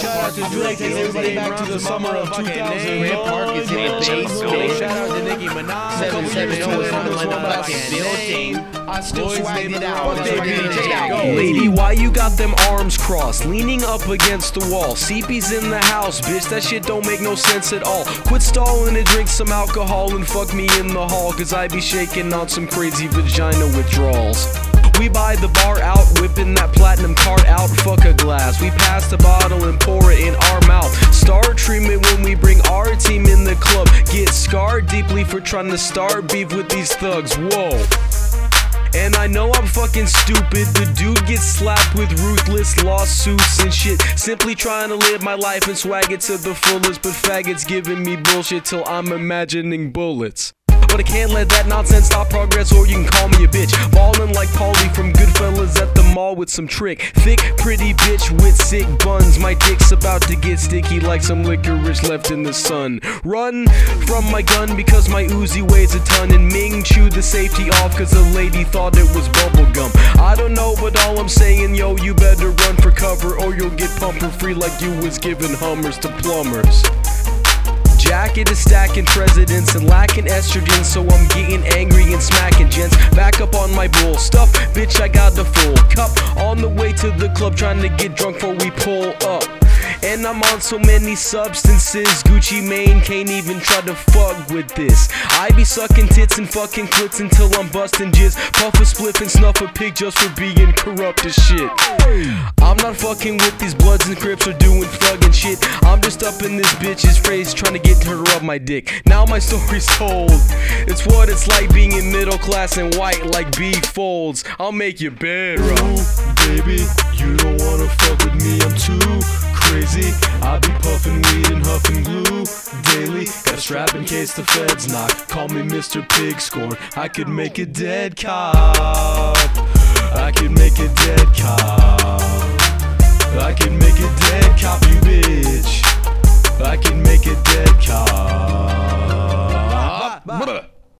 Shout out to Drake, everybody back to the summer of 2000. Grant Park is in the basement. Shout out to Nicki Minaj. 770 is on the motherfucking building. I still Boys swagged it it out. Fuck Fuck baby, baby, take take it. it. Lady, why you got them arms crossed? Leaning up against the wall. CP's in the house, bitch. That shit don't make no sense at all. Quit stalling and drink some alcohol and fuck me in the hall. Cause I be shaking on some crazy vagina withdrawals. We buy the bar out, whipping that platinum card out. Fuck a glass. We pass the bottle and pour it in our mouth. Star treatment when we bring our team in the club. Get scarred deeply for trying to start beef with these thugs. Whoa. And I know I'm fucking stupid. The dude gets slapped with ruthless lawsuits and shit. Simply trying to live my life and swag it to the fullest. But faggots giving me bullshit till I'm imagining bullets. But I can't let that nonsense stop progress, or you can call me a bitch. Ballin' like Paulie from Goodfellas at the mall with some trick. Thick, pretty bitch with sick buns. My dick's about to get sticky like some licorice left in the sun. Run from my gun because my Uzi weighs a ton. And Ming chewed the safety off cause a lady thought it was bubblegum. I don't know, but all I'm saying, yo, you better run for cover or you'll get pumper free like you was giving Hummers to plumbers. Jacket is stacking presidents and lacking estrogen, so I'm getting angry and smacking gents. Back up on my bull stuff, bitch. I got the full cup on the way to the club, trying to get drunk before we pull up. And I'm on so many substances, Gucci Mane can't even try to fuck with this. I be sucking tits and fucking clits until I'm busting jizz. Puff a spliff and snuff a pig just for being corrupt as shit. I'm not fucking with these bloods and crips or doing thuggin' shit. I'm just up in this bitch's face trying to get her rub my dick. Now my story's told. It's what it's like being in middle class and white like B folds. I'll make you better. baby, you don't wanna fuck with me, I'm too strap in case the feds knock. Call me Mr. Pig. Score. I could make a dead cop. I could make a dead cop. I could make a dead cop, you bitch. I could make a dead cop.